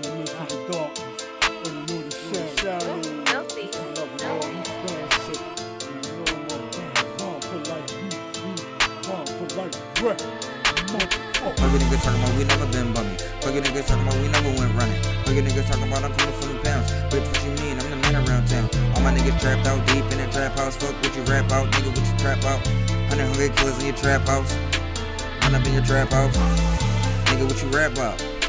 in the midst of the darkness. In the middle of the shadow. Filthy. Love it all. You stand shit. You know I'm on Born for life. You, you. Born for life. Rap. Motherfucker. Fuck a nigga talking about we never been bummy. Fuck a nigga talking about we never went running. Fuck a nigga talking about I'm coming from the pounds. Bitch, what you mean? I'm the man around town. All my niggas trapped out deep in that trap house. Fuck what you rap out, nigga, what you trap out. Hundred hungry killers in your trap house. Run up in your trap house. Nigga, what you rap about?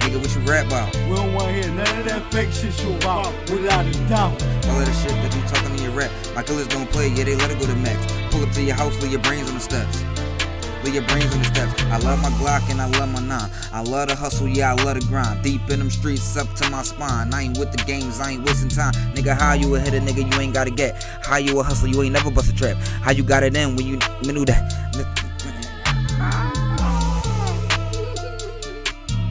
Nigga, what you rap about? We don't want to hear none of that fake shit you about. Without a doubt. All of the shit that you talking in your rap. My killers don't play, yeah, they let it go to max. Pull up to your house, leave your brains on the steps. Leave your brains on the steps. I love my Glock and I love my nine. I love the hustle, yeah, I love the grind. Deep in them streets, up to my spine. I ain't with the games, I ain't wasting time. Nigga, how you a hitter, nigga, you ain't gotta get. How you a hustle, you ain't never bust a trap. How you got it in when you knew that?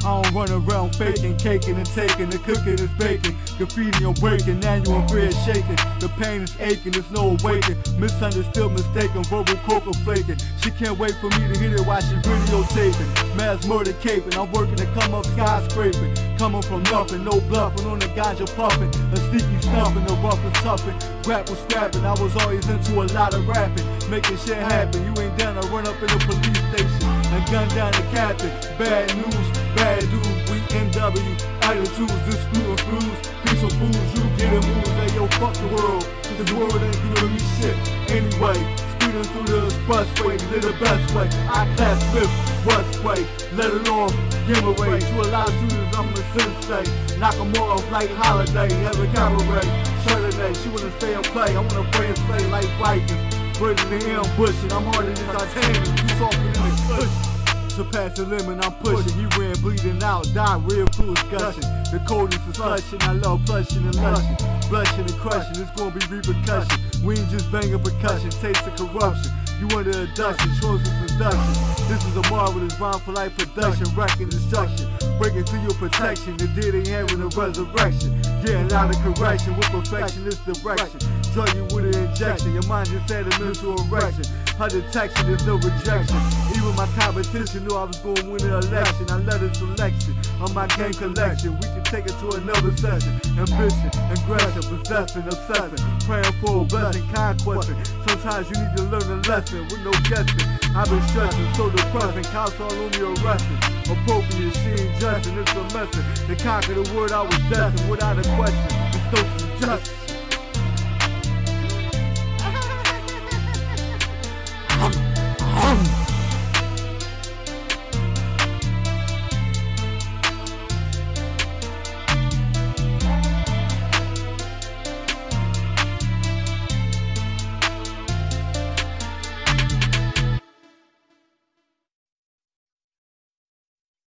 I don't run around faking, caking and taking, the cooking is baking. Graffiti I'm breaking, annual fear shaking. The pain is aching, there's no awakening. Misunderstood, mistaken, verbal coca flaking. She can't wait for me to hit it while she videotaping. Mass murder caping, I'm working to come up skyscraping. Coming from nothing, no bluffing, on the ganja puffing. A sneaky snuffing, the rough and toughing. Rap was scrapping, I was always into a lot of rapping. Making shit happen, you ain't down to run up in the police station and gun down the captain. Bad news, bad dude, we NW. Attitudes, dispute and fools. Piece of fools, you getting moves. Hey yo, fuck the world, cause the world ain't giving me shit. Anyway, speeding through the expressway, did the best way. I class Smith, Westway, let it off, give away. To a lot of students, I'm a sensei. Knock 'em off like holiday, have a cabaret. Saturday, she wanna stay and play. I wanna pray and play like Vikings. Bringing the ambushing, I'm harder than titanium. You talking in the cushion. Surpass the limit, I'm pushing. He ran bleeding out, died real fools gushing. The coldness is flushing, I love blushing and lushing. Blushing and crushing, it's gonna be repercussion. We ain't just banging percussion, taste of corruption. You under a dustin', shows us seduction. This is a marvelous rhyme for life production, wrecking destruction. Breaking through your protection, the dead ain't having a resurrection. Getting out of correction with perfection, this direction. Drug you with an injection, your mind just had a mental erection. Her detection, there's no rejection. Even my competition knew I was gonna win the election. I led a selection on my game collection. We can take it to another session. Ambition, aggression, possession, obsession. Praying for a blessing, conquesting. Sometimes you need to learn a lesson with no guessing. I've been stressing, so depressing. Cops all on me arresting. Appropriate, she ain't justin', it's a message. To conquer the word I was destined without a question. It's no justice.